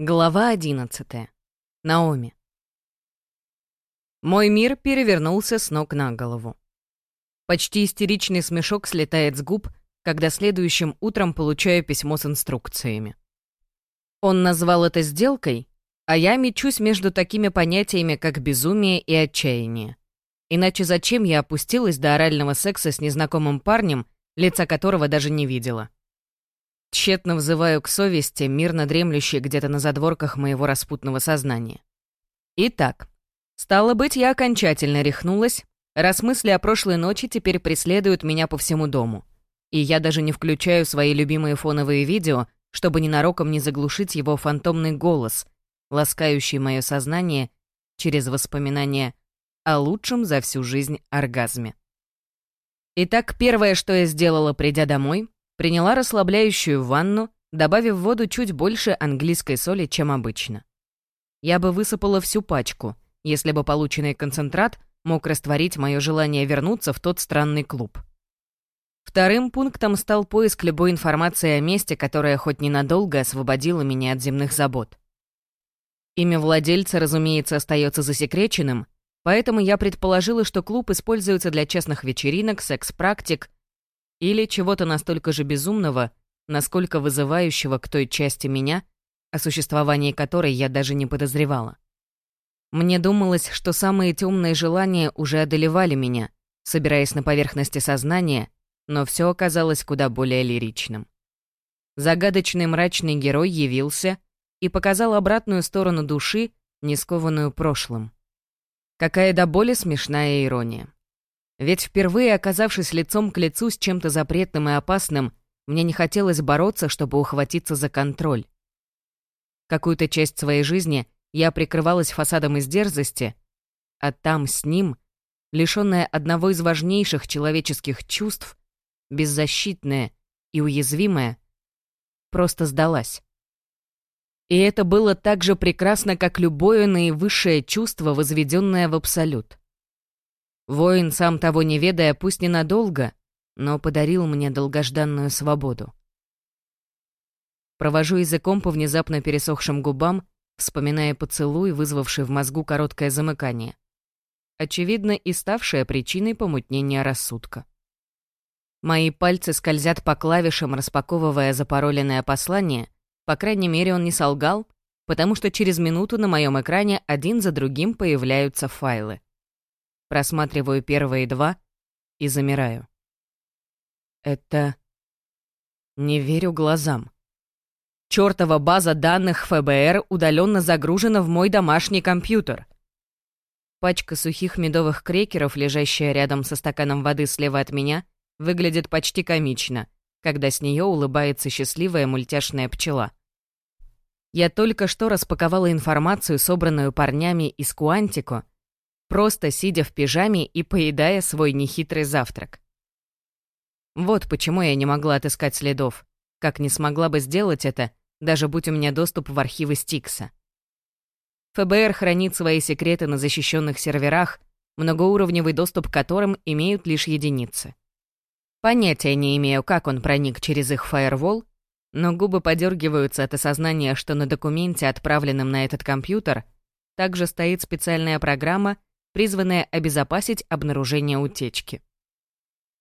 Глава 11. Наоми. Мой мир перевернулся с ног на голову. Почти истеричный смешок слетает с губ, когда следующим утром получаю письмо с инструкциями. Он назвал это сделкой, а я мечусь между такими понятиями, как безумие и отчаяние. Иначе зачем я опустилась до орального секса с незнакомым парнем, лица которого даже не видела? Тщетно взываю к совести, мирно дремлющей где-то на задворках моего распутного сознания. Итак, стало быть, я окончательно рехнулась, раз мысли о прошлой ночи теперь преследуют меня по всему дому. И я даже не включаю свои любимые фоновые видео, чтобы ненароком не заглушить его фантомный голос, ласкающий мое сознание через воспоминания о лучшем за всю жизнь оргазме. Итак, первое, что я сделала, придя домой, Приняла расслабляющую ванну, добавив в воду чуть больше английской соли, чем обычно. Я бы высыпала всю пачку, если бы полученный концентрат мог растворить мое желание вернуться в тот странный клуб. Вторым пунктом стал поиск любой информации о месте, которое хоть ненадолго освободило меня от земных забот. Имя владельца, разумеется, остается засекреченным, поэтому я предположила, что клуб используется для частных вечеринок, секс-практик или чего-то настолько же безумного, насколько вызывающего к той части меня, о существовании которой я даже не подозревала. Мне думалось, что самые темные желания уже одолевали меня, собираясь на поверхности сознания, но все оказалось куда более лиричным. Загадочный мрачный герой явился и показал обратную сторону души, не скованную прошлым. Какая до боли смешная ирония. Ведь впервые оказавшись лицом к лицу с чем-то запретным и опасным, мне не хотелось бороться, чтобы ухватиться за контроль. Какую-то часть своей жизни я прикрывалась фасадом из дерзости, а там с ним, лишённая одного из важнейших человеческих чувств, беззащитная и уязвимая, просто сдалась. И это было так же прекрасно, как любое наивысшее чувство, возведенное в абсолют. Воин, сам того не ведая, пусть ненадолго, но подарил мне долгожданную свободу. Провожу языком по внезапно пересохшим губам, вспоминая поцелуй, вызвавший в мозгу короткое замыкание. Очевидно, и ставшая причиной помутнения рассудка. Мои пальцы скользят по клавишам, распаковывая запароленное послание. По крайней мере, он не солгал, потому что через минуту на моем экране один за другим появляются файлы. Просматриваю первые два и замираю. Это... Не верю глазам. Чёртова база данных ФБР удаленно загружена в мой домашний компьютер. Пачка сухих медовых крекеров, лежащая рядом со стаканом воды слева от меня, выглядит почти комично, когда с нее улыбается счастливая мультяшная пчела. Я только что распаковала информацию, собранную парнями из Куантико, просто сидя в пижаме и поедая свой нехитрый завтрак. Вот почему я не могла отыскать следов, как не смогла бы сделать это, даже будь у меня доступ в архивы Стикса. ФБР хранит свои секреты на защищенных серверах, многоуровневый доступ к которым имеют лишь единицы. Понятия не имею, как он проник через их фаервол, но губы подергиваются от осознания, что на документе, отправленном на этот компьютер, также стоит специальная программа, призванная обезопасить обнаружение утечки.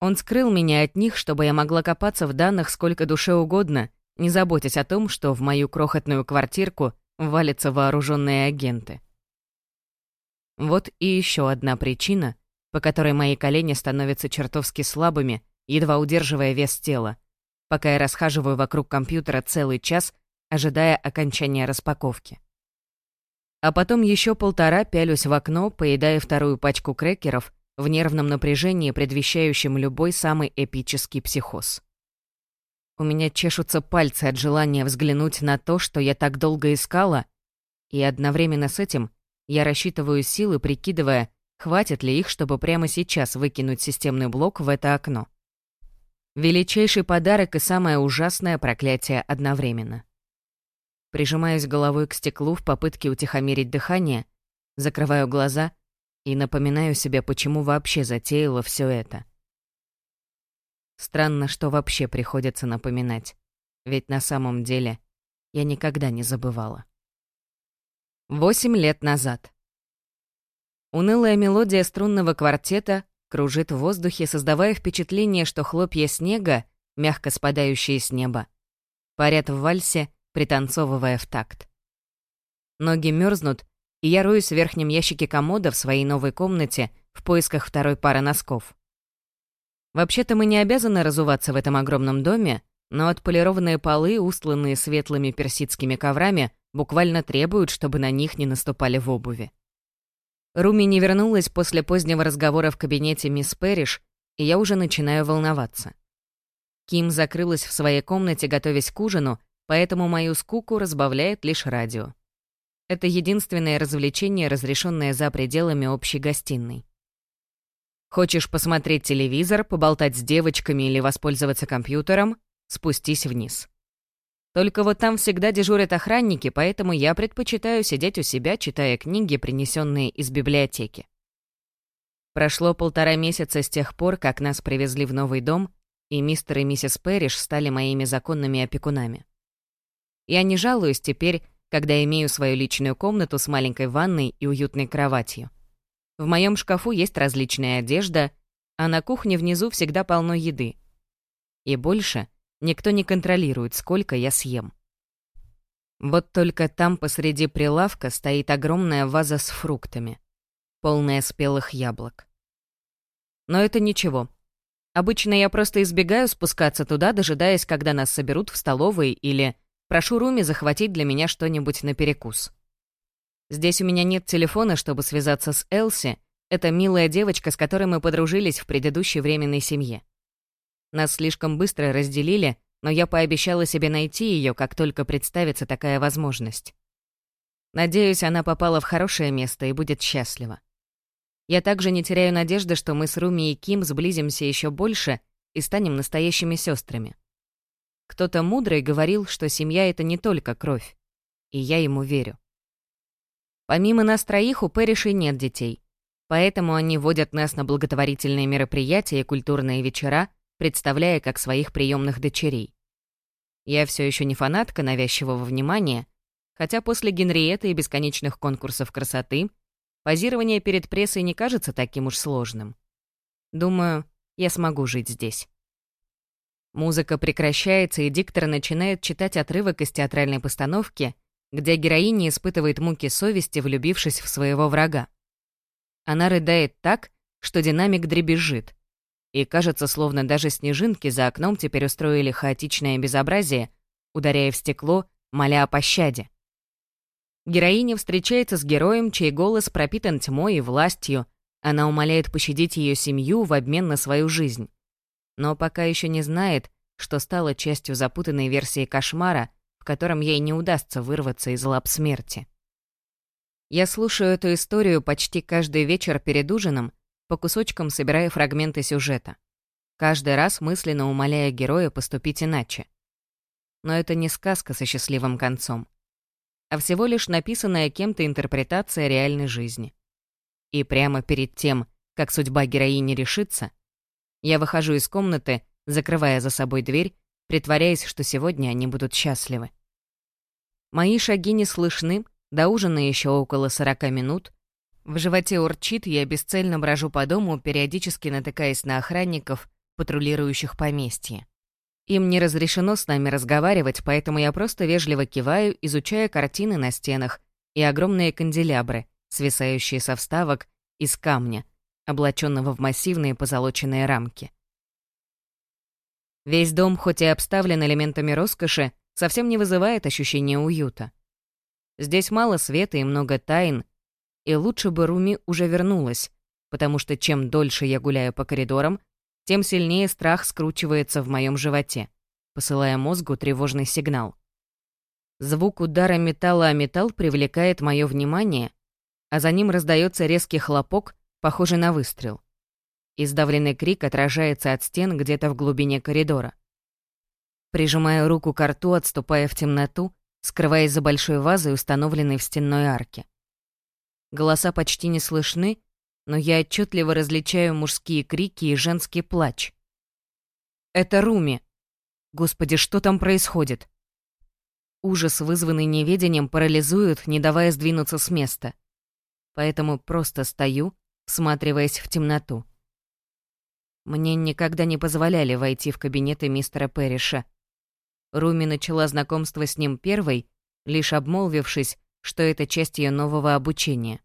Он скрыл меня от них, чтобы я могла копаться в данных сколько душе угодно, не заботясь о том, что в мою крохотную квартирку валятся вооруженные агенты. Вот и еще одна причина, по которой мои колени становятся чертовски слабыми, едва удерживая вес тела, пока я расхаживаю вокруг компьютера целый час, ожидая окончания распаковки. А потом еще полтора пялюсь в окно, поедая вторую пачку крекеров в нервном напряжении, предвещающем любой самый эпический психоз. У меня чешутся пальцы от желания взглянуть на то, что я так долго искала, и одновременно с этим я рассчитываю силы, прикидывая, хватит ли их, чтобы прямо сейчас выкинуть системный блок в это окно. Величайший подарок и самое ужасное проклятие одновременно. Прижимаюсь головой к стеклу в попытке утихомирить дыхание, закрываю глаза и напоминаю себе, почему вообще затеяла все это. Странно, что вообще приходится напоминать, ведь на самом деле я никогда не забывала. Восемь лет назад. Унылая мелодия струнного квартета кружит в воздухе, создавая впечатление, что хлопья снега, мягко спадающие с неба, парят в вальсе, пританцовывая в такт. Ноги мерзнут, и я роюсь в верхнем ящике комода в своей новой комнате в поисках второй пары носков. Вообще-то мы не обязаны разуваться в этом огромном доме, но отполированные полы, устланные светлыми персидскими коврами, буквально требуют, чтобы на них не наступали в обуви. Руми не вернулась после позднего разговора в кабинете мисс Перриш, и я уже начинаю волноваться. Ким закрылась в своей комнате, готовясь к ужину, поэтому мою скуку разбавляет лишь радио. Это единственное развлечение, разрешенное за пределами общей гостиной. Хочешь посмотреть телевизор, поболтать с девочками или воспользоваться компьютером? Спустись вниз. Только вот там всегда дежурят охранники, поэтому я предпочитаю сидеть у себя, читая книги, принесенные из библиотеки. Прошло полтора месяца с тех пор, как нас привезли в новый дом, и мистер и миссис Перриш стали моими законными опекунами. Я не жалуюсь теперь, когда имею свою личную комнату с маленькой ванной и уютной кроватью. В моем шкафу есть различная одежда, а на кухне внизу всегда полно еды. И больше никто не контролирует, сколько я съем. Вот только там посреди прилавка стоит огромная ваза с фруктами, полная спелых яблок. Но это ничего. Обычно я просто избегаю спускаться туда, дожидаясь, когда нас соберут в столовой или прошу Руми захватить для меня что-нибудь на перекус. Здесь у меня нет телефона, чтобы связаться с Элси. Это милая девочка, с которой мы подружились в предыдущей временной семье. Нас слишком быстро разделили, но я пообещала себе найти ее, как только представится такая возможность. Надеюсь, она попала в хорошее место и будет счастлива. Я также не теряю надежды, что мы с Руми и Ким сблизимся еще больше и станем настоящими сестрами. Кто-то мудрый говорил, что семья — это не только кровь. И я ему верю. Помимо нас троих, у Пэришей нет детей. Поэтому они водят нас на благотворительные мероприятия и культурные вечера, представляя как своих приемных дочерей. Я все еще не фанатка навязчивого внимания, хотя после Генриетты и бесконечных конкурсов красоты позирование перед прессой не кажется таким уж сложным. Думаю, я смогу жить здесь. Музыка прекращается, и диктор начинает читать отрывок из театральной постановки — где героиня испытывает муки совести, влюбившись в своего врага. Она рыдает так, что динамик дребезжит. И кажется, словно даже снежинки за окном теперь устроили хаотичное безобразие, ударяя в стекло, моля о пощаде. Героиня встречается с героем, чей голос пропитан тьмой и властью. Она умоляет пощадить ее семью в обмен на свою жизнь. Но пока еще не знает, что стала частью запутанной версии кошмара, котором ей не удастся вырваться из лап смерти. Я слушаю эту историю почти каждый вечер перед ужином, по кусочкам собирая фрагменты сюжета. Каждый раз мысленно умоляя героя поступить иначе. Но это не сказка со счастливым концом, а всего лишь написанная кем-то интерпретация реальной жизни. И прямо перед тем, как судьба героини решится, я выхожу из комнаты, закрывая за собой дверь, притворяясь, что сегодня они будут счастливы. Мои шаги не слышны, до ужина еще около 40 минут. В животе урчит, я бесцельно брожу по дому, периодически натыкаясь на охранников, патрулирующих поместье. Им не разрешено с нами разговаривать, поэтому я просто вежливо киваю, изучая картины на стенах и огромные канделябры, свисающие со вставок из камня, облаченного в массивные позолоченные рамки. Весь дом, хоть и обставлен элементами роскоши, совсем не вызывает ощущения уюта. Здесь мало света и много тайн, и лучше бы Руми уже вернулась, потому что чем дольше я гуляю по коридорам, тем сильнее страх скручивается в моем животе, посылая мозгу тревожный сигнал. Звук удара металла о металл привлекает мое внимание, а за ним раздается резкий хлопок, похожий на выстрел. Издавленный крик отражается от стен где-то в глубине коридора. Прижимая руку к рту, отступая в темноту, скрываясь за большой вазой, установленной в стенной арке. Голоса почти не слышны, но я отчетливо различаю мужские крики и женский плач. «Это Руми!» «Господи, что там происходит?» ужас, вызванный неведением, парализует, не давая сдвинуться с места. Поэтому просто стою, всматриваясь в темноту. Мне никогда не позволяли войти в кабинеты мистера Перриша. Руми начала знакомство с ним первой, лишь обмолвившись, что это часть ее нового обучения.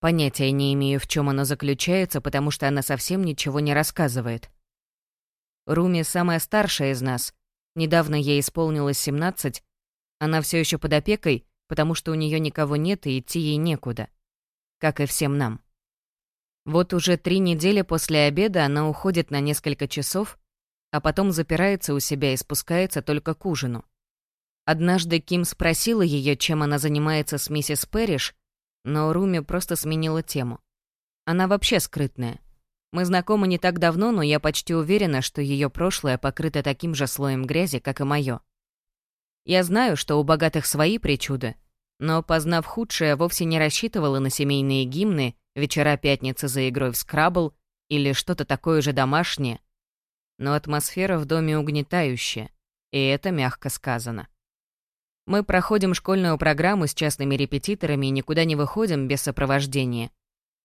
Понятия не имею, в чем оно заключается, потому что она совсем ничего не рассказывает. Руми самая старшая из нас. Недавно ей исполнилось 17. Она все еще под опекой, потому что у нее никого нет и идти ей некуда. Как и всем нам. Вот уже три недели после обеда она уходит на несколько часов, а потом запирается у себя и спускается только к ужину. Однажды Ким спросила ее, чем она занимается с миссис Перриш, но Руми просто сменила тему. Она вообще скрытная. Мы знакомы не так давно, но я почти уверена, что ее прошлое покрыто таким же слоем грязи, как и мое. Я знаю, что у богатых свои причуды, но, познав худшее, вовсе не рассчитывала на семейные гимны, вечера пятницы за игрой в скрабл или что-то такое же домашнее. Но атмосфера в доме угнетающая, и это мягко сказано. Мы проходим школьную программу с частными репетиторами и никуда не выходим без сопровождения.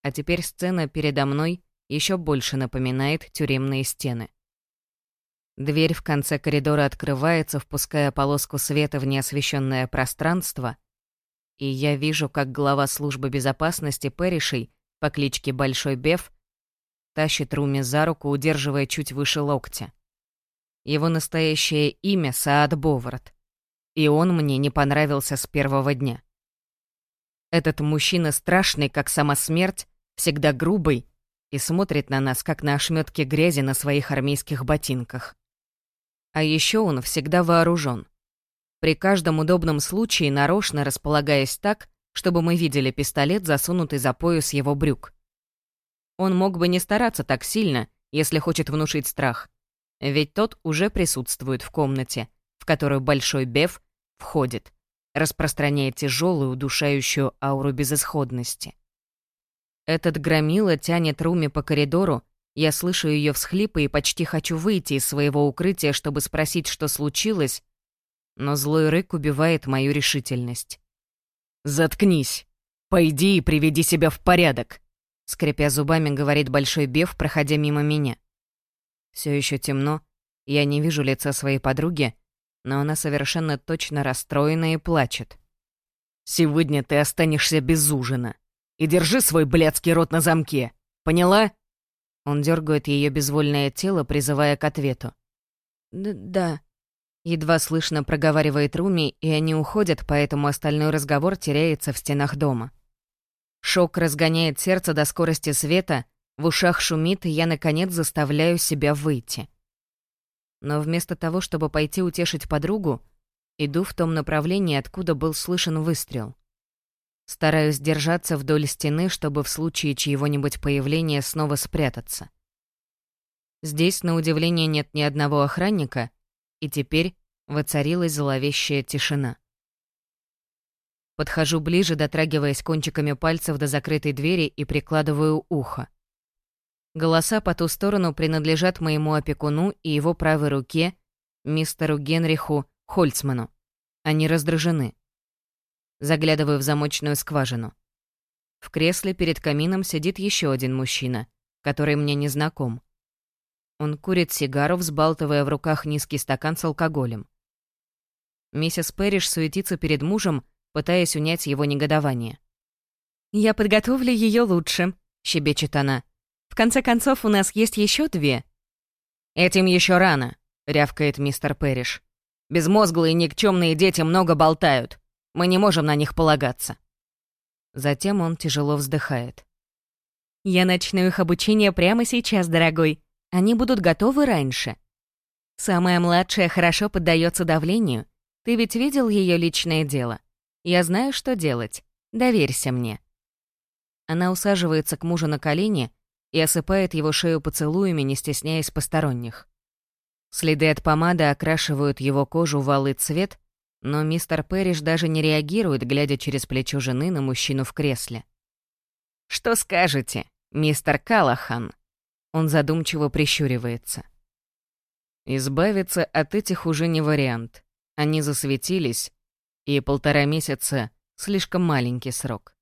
А теперь сцена передо мной еще больше напоминает тюремные стены. Дверь в конце коридора открывается, впуская полоску света в неосвещенное пространство, и я вижу, как глава службы безопасности Перришей по кличке Большой Беф тащит Руми за руку, удерживая чуть выше локтя. Его настоящее имя — Саад Бовард и он мне не понравился с первого дня. Этот мужчина страшный, как сама смерть, всегда грубый и смотрит на нас, как на ошметки грязи на своих армейских ботинках. А еще он всегда вооружен. При каждом удобном случае нарочно располагаясь так, чтобы мы видели пистолет, засунутый за пояс его брюк. Он мог бы не стараться так сильно, если хочет внушить страх. Ведь тот уже присутствует в комнате, в которую Большой Беф входит, распространяя тяжелую, удушающую ауру безысходности. Этот громила тянет Руми по коридору, я слышу ее всхлипы и почти хочу выйти из своего укрытия, чтобы спросить, что случилось, но злой рык убивает мою решительность. «Заткнись! Пойди и приведи себя в порядок!» Скрипя зубами, говорит Большой Беф, проходя мимо меня. Все еще темно, я не вижу лица своей подруги, но она совершенно точно расстроена и плачет. «Сегодня ты останешься без ужина. И держи свой блядский рот на замке. Поняла?» Он дергает ее безвольное тело, призывая к ответу. «Да». Едва слышно проговаривает Руми, и они уходят, поэтому остальной разговор теряется в стенах дома. Шок разгоняет сердце до скорости света, в ушах шумит, и я, наконец, заставляю себя выйти но вместо того, чтобы пойти утешить подругу, иду в том направлении, откуда был слышен выстрел. Стараюсь держаться вдоль стены, чтобы в случае чьего-нибудь появления снова спрятаться. Здесь, на удивление, нет ни одного охранника, и теперь воцарилась зловещая тишина. Подхожу ближе, дотрагиваясь кончиками пальцев до закрытой двери и прикладываю ухо. Голоса по ту сторону принадлежат моему опекуну и его правой руке, мистеру Генриху Хольцману. Они раздражены. Заглядываю в замочную скважину. В кресле перед камином сидит еще один мужчина, который мне не знаком. Он курит сигару, взбалтывая в руках низкий стакан с алкоголем. Миссис Перриш суетится перед мужем, пытаясь унять его негодование. «Я подготовлю ее лучше», — щебечет она. В конце концов, у нас есть еще две». «Этим еще рано», — рявкает мистер Перриш. «Безмозглые никчемные дети много болтают. Мы не можем на них полагаться». Затем он тяжело вздыхает. «Я начну их обучение прямо сейчас, дорогой. Они будут готовы раньше. Самая младшая хорошо поддается давлению. Ты ведь видел ее личное дело. Я знаю, что делать. Доверься мне». Она усаживается к мужу на колени и осыпает его шею поцелуями, не стесняясь посторонних. Следы от помады окрашивают его кожу в алый цвет, но мистер Перриш даже не реагирует, глядя через плечо жены на мужчину в кресле. «Что скажете, мистер Калахан?» Он задумчиво прищуривается. «Избавиться от этих уже не вариант. Они засветились, и полтора месяца — слишком маленький срок.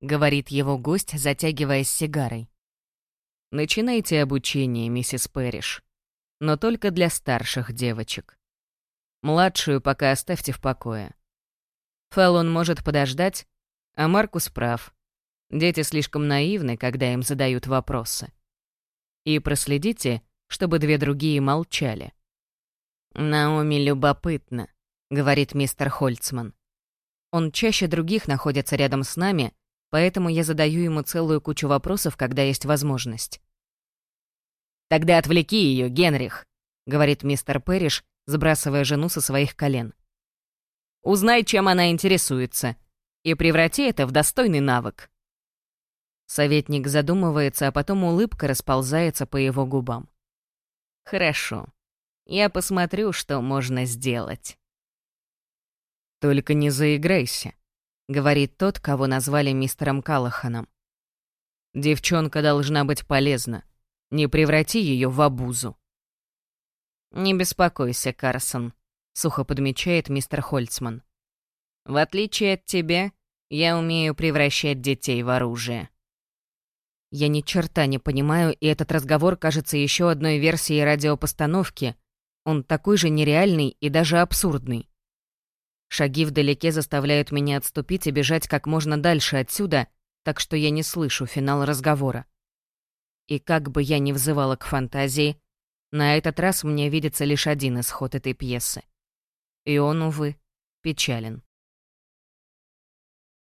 Говорит его гость, затягиваясь сигарой. Начинайте обучение, миссис Пэриш. Но только для старших девочек. Младшую пока оставьте в покое. Феллон может подождать, а Маркус прав. Дети слишком наивны, когда им задают вопросы. И проследите, чтобы две другие молчали. «Наоми любопытно», — говорит мистер Хольцман. Он чаще других находится рядом с нами, поэтому я задаю ему целую кучу вопросов, когда есть возможность. «Тогда отвлеки ее, Генрих», — говорит мистер Пэриш, сбрасывая жену со своих колен. «Узнай, чем она интересуется, и преврати это в достойный навык». Советник задумывается, а потом улыбка расползается по его губам. «Хорошо. Я посмотрю, что можно сделать». «Только не заиграйся», — говорит тот, кого назвали мистером Калаханом. «Девчонка должна быть полезна. Не преврати ее в обузу». «Не беспокойся, Карсон», — сухо подмечает мистер Хольцман. «В отличие от тебя, я умею превращать детей в оружие». Я ни черта не понимаю, и этот разговор кажется еще одной версией радиопостановки. Он такой же нереальный и даже абсурдный. Шаги вдалеке заставляют меня отступить и бежать как можно дальше отсюда, так что я не слышу финал разговора. И как бы я ни взывала к фантазии, на этот раз мне видится лишь один исход этой пьесы. И он, увы, печален.